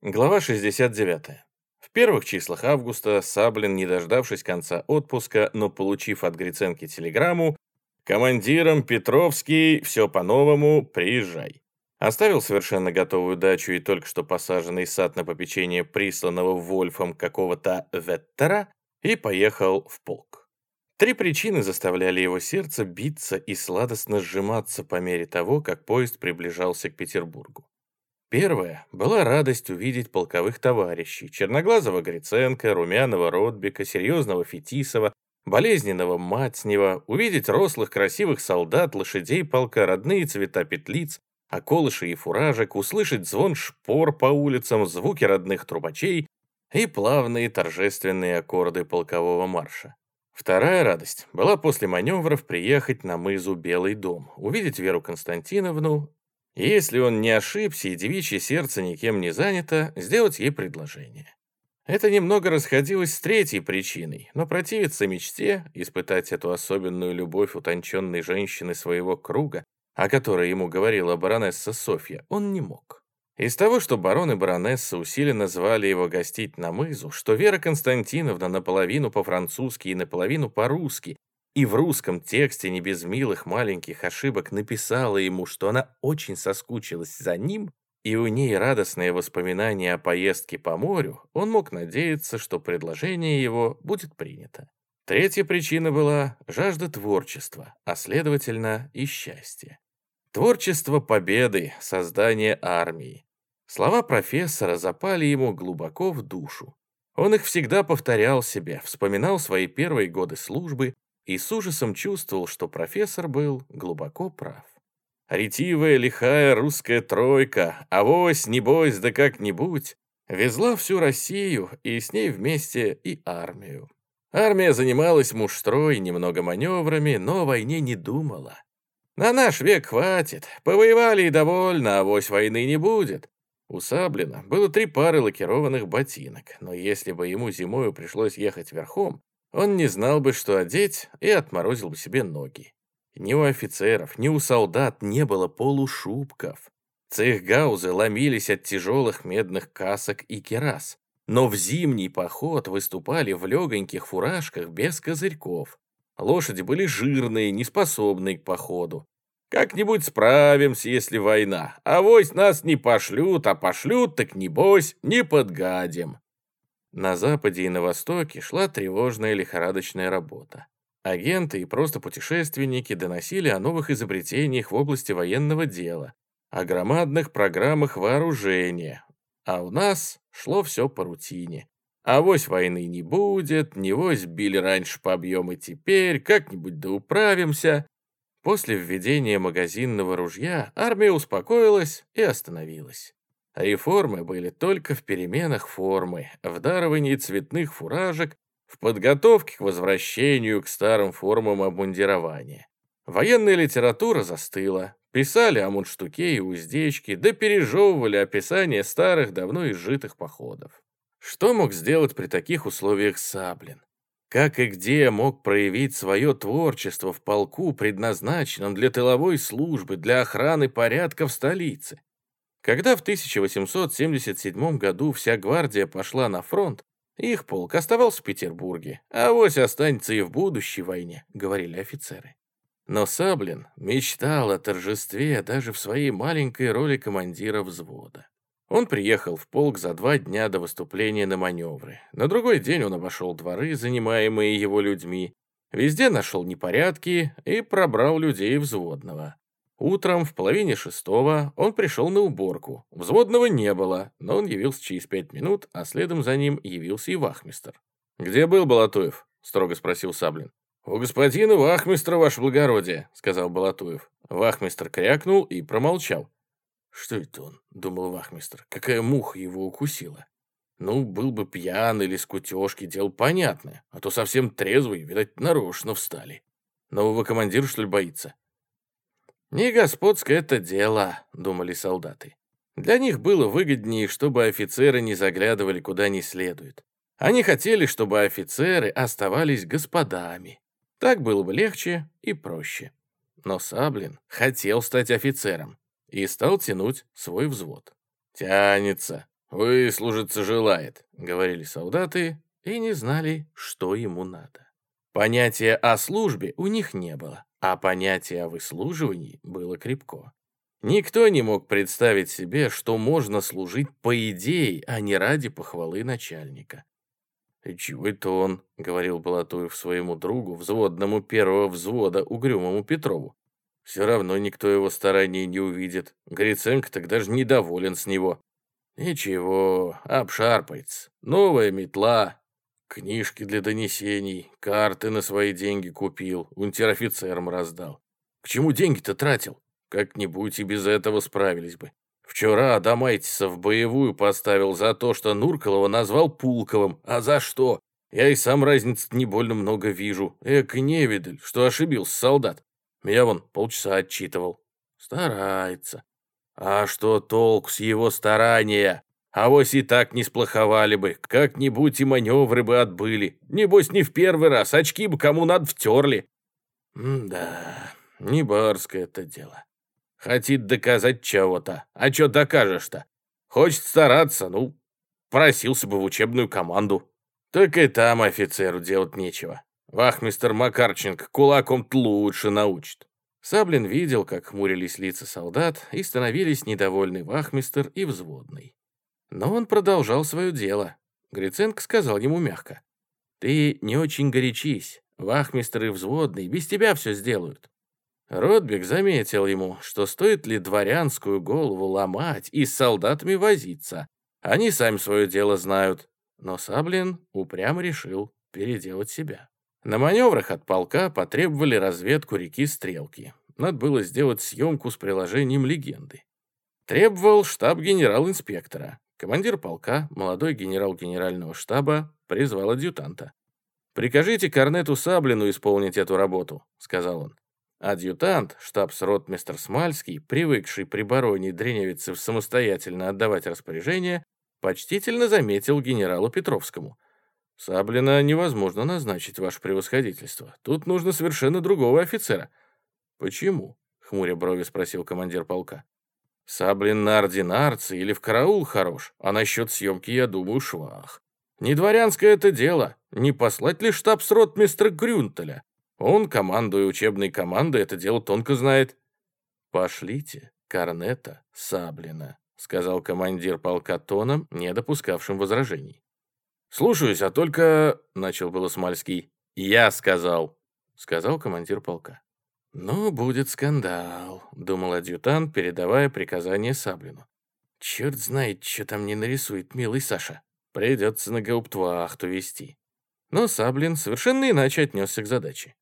Глава 69. В первых числах августа Саблин, не дождавшись конца отпуска, но получив от Гриценки телеграмму, «Командиром Петровский, все по-новому, приезжай». Оставил совершенно готовую дачу и только что посаженный сад на попечение присланного Вольфом какого-то веттера и поехал в полк. Три причины заставляли его сердце биться и сладостно сжиматься по мере того, как поезд приближался к Петербургу. Первая была радость увидеть полковых товарищей, черноглазого Гриценко, румяного Ротбека, серьезного Фетисова, болезненного Матснева, увидеть рослых красивых солдат, лошадей полка, родные цвета петлиц, околыши и фуражек, услышать звон шпор по улицам, звуки родных трубачей и плавные торжественные аккорды полкового марша. Вторая радость была после маневров приехать на мызу Белый дом, увидеть Веру Константиновну если он не ошибся и девичье сердце никем не занято, сделать ей предложение. Это немного расходилось с третьей причиной, но противиться мечте, испытать эту особенную любовь утонченной женщины своего круга, о которой ему говорила баронесса Софья, он не мог. Из того, что барон и баронесса усиленно звали его гостить на мызу, что Вера Константиновна наполовину по-французски и наполовину по-русски и в русском тексте не без милых маленьких ошибок написала ему, что она очень соскучилась за ним, и у ней радостные воспоминания о поездке по морю, он мог надеяться, что предложение его будет принято. Третья причина была жажда творчества, а следовательно и счастья. Творчество победы, создание армии. Слова профессора запали ему глубоко в душу. Он их всегда повторял себе, вспоминал свои первые годы службы, и с ужасом чувствовал, что профессор был глубоко прав. Ретивая, лихая русская тройка, авось, небось, да как-нибудь, везла всю Россию и с ней вместе и армию. Армия занималась муштрой, немного маневрами, но о войне не думала. На наш век хватит, повоевали и довольно, авось войны не будет. У Саблина было три пары лакированных ботинок, но если бы ему зимою пришлось ехать верхом, он не знал бы, что одеть, и отморозил бы себе ноги. Ни у офицеров, ни у солдат не было полушубков. Цехгаузы ломились от тяжелых медных касок и керас, но в зимний поход выступали в легоньких фуражках без козырьков. Лошади были жирные, неспособные к походу. Как-нибудь справимся, если война. А вось нас не пошлют, а пошлют, так небось, не подгадим. На Западе и на Востоке шла тревожная лихорадочная работа. Агенты и просто путешественники доносили о новых изобретениях в области военного дела, о громадных программах вооружения, а у нас шло все по рутине. Авось войны не будет, невось били раньше побьем и теперь, как-нибудь да управимся. После введения магазинного ружья армия успокоилась и остановилась. Реформы были только в переменах формы, в даровании цветных фуражек, в подготовке к возвращению к старым формам обмундирования. Военная литература застыла, писали о мундштуке и уздечке, да пережевывали описание старых, давно изжитых походов. Что мог сделать при таких условиях Саблин? Как и где мог проявить свое творчество в полку, предназначенном для тыловой службы, для охраны порядка в столице? Когда в 1877 году вся гвардия пошла на фронт, их полк оставался в Петербурге, а вось останется и в будущей войне, говорили офицеры. Но Саблин мечтал о торжестве даже в своей маленькой роли командира взвода. Он приехал в полк за два дня до выступления на маневры. На другой день он обошел дворы, занимаемые его людьми, везде нашел непорядки и пробрал людей взводного. Утром в половине шестого он пришел на уборку. Взводного не было, но он явился через пять минут, а следом за ним явился и вахмистр. «Где был Балатуев?» — строго спросил Саблин. «У господина вахмистра, ваше благородие», — сказал Балатуев. Вахмистр крякнул и промолчал. «Что это он?» — думал вахмистр. «Какая муха его укусила?» «Ну, был бы пьян или с кутежки, дело понятное, а то совсем трезвый, видать, нарочно встали. Нового командира, что ли, боится?» «Не господское это дело», — думали солдаты. Для них было выгоднее, чтобы офицеры не заглядывали куда не следует. Они хотели, чтобы офицеры оставались господами. Так было бы легче и проще. Но Саблин хотел стать офицером и стал тянуть свой взвод. «Тянется», «Выслужиться желает», — говорили солдаты, и не знали, что ему надо. Понятия о службе у них не было, а понятие о выслуживании было крепко. Никто не мог представить себе, что можно служить по идее, а не ради похвалы начальника. «И чего это он?» — говорил Балатуев своему другу, взводному первого взвода, угрюмому Петрову. «Все равно никто его стараний не увидит. Гриценко так даже недоволен с него. Ничего, обшарпается. Новая метла, книжки для донесений, карты на свои деньги купил, унтер-офицерам раздал. К чему деньги-то тратил? Как-нибудь и без этого справились бы. Вчера Адамайтиса в боевую поставил за то, что Нуркалова назвал Пулковым. А за что? Я и сам разницы не больно много вижу. Эк, невидаль, что ошибился солдат. Меня вон полчаса отчитывал. Старается. А что толк с его старания? А вось и так не сплоховали бы, как-нибудь и маневры бы отбыли. Небось, не в первый раз, очки бы кому надо втерли. Да, не барское это дело. Хотит доказать чего-то. А что докажешь-то? Хочет стараться, ну, просился бы в учебную команду. Так и там офицеру делать нечего. Вахмистер Макарченко кулаком-то лучше научит. Саблин видел, как хмурились лица солдат, и становились недовольны вахмистер и взводный. Но он продолжал свое дело. Гриценко сказал ему мягко. «Ты не очень горячись. Вахмистер и взводный без тебя все сделают. Ротбек заметил ему, что стоит ли дворянскую голову ломать и с солдатами возиться. Они сами свое дело знают. Но Саблин упрямо решил переделать себя. На маневрах от полка потребовали разведку реки Стрелки. Надо было сделать съемку с приложением легенды. Требовал штаб генерал-инспектора. Командир полка, молодой генерал генерального штаба, призвал адъютанта. «Прикажите Корнету Саблину исполнить эту работу», — сказал он. Адъютант, штабс-ротмистр Смальский, привыкший при бароне дреневицев самостоятельно отдавать распоряжения, почтительно заметил генералу Петровскому. «Саблина невозможно назначить, ваше превосходительство. Тут нужно совершенно другого офицера». «Почему?» — хмуря брови спросил командир полка. «Саблин на ординарце или в караул хорош, а насчет съемки, я думаю, швах. Не дворянское это дело. Не послать ли штабс-ротмистра Грюнтеля? Он, командуя учебной командой, это дело тонко знает. «Пошлите Корнета Саблина», — сказал командир полка тоном, не допускавшим возражений. «Слушаюсь, а только...» — начал было Смольский. «Я сказал», — сказал командир полка. «Ну, будет скандал», — думал адъютант, передавая приказание Саблину. «Черт знает, что там не нарисует милый Саша. Придется на гауптвахту вести». Но Саблин совершенно иначе отнесся к задаче.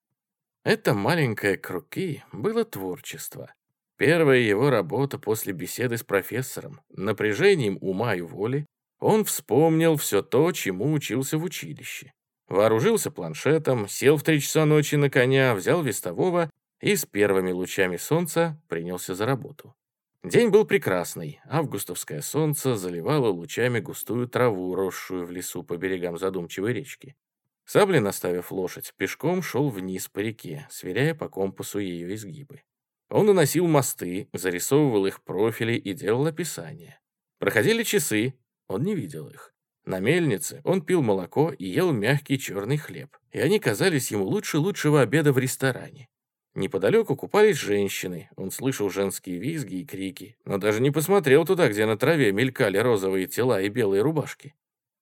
Это маленькое Круки было творчество. Первая его работа после беседы с профессором, напряжением ума и воли, он вспомнил все то, чему учился в училище. Вооружился планшетом, сел в три часа ночи на коня, взял вестового и с первыми лучами солнца принялся за работу. День был прекрасный, августовское солнце заливало лучами густую траву, росшую в лесу по берегам задумчивой речки. Саблин, оставив лошадь, пешком шел вниз по реке, сверяя по компасу ее изгибы. Он наносил мосты, зарисовывал их профили и делал описание. Проходили часы, он не видел их. На мельнице он пил молоко и ел мягкий черный хлеб, и они казались ему лучше лучшего обеда в ресторане. Неподалеку купались женщины, он слышал женские визги и крики, но даже не посмотрел туда, где на траве мелькали розовые тела и белые рубашки.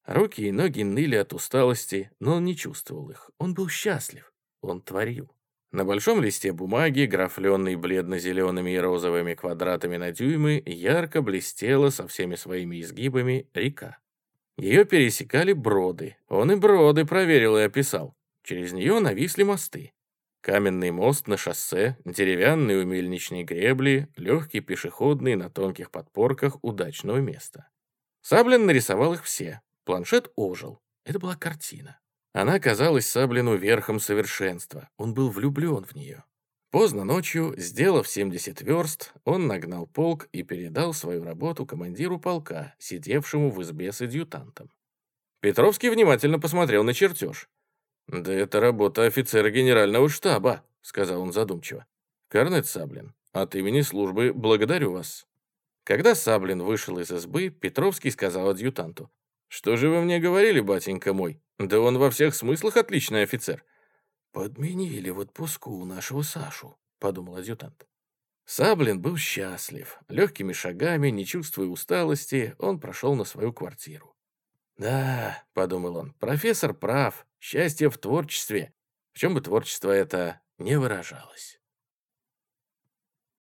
Руки и ноги ныли от усталости, но он не чувствовал их. Он был счастлив. Он творил. На большом листе бумаги, графленный бледно-зелеными и розовыми квадратами на дюймы, ярко блестела со всеми своими изгибами река. Ее пересекали броды. Он и броды проверил и описал. Через нее нависли мосты. Каменный мост на шоссе, деревянные у мельничной гребли, легкий пешеходный на тонких подпорках удачного места. Саблин нарисовал их все, Планшет ожил. Это была картина. Она казалась Саблину верхом совершенства. Он был влюблен в нее. Поздно ночью, сделав 70 верст, он нагнал полк и передал свою работу командиру полка, сидевшему в избе с адъютантом. Петровский внимательно посмотрел на чертеж. «Да это работа офицера генерального штаба», — сказал он задумчиво. «Корнет Саблин, от имени службы благодарю вас. Когда Саблин вышел из избы, Петровский сказал адъютанту. «Что же вы мне говорили, батенька мой? Да он во всех смыслах отличный офицер». «Подменили в отпуску нашего Сашу», — подумал адъютант. Саблин был счастлив. Легкими шагами, не чувствуя усталости, он прошел на свою квартиру. «Да», — подумал он, — «профессор прав. Счастье в творчестве. В чем бы творчество это не выражалось».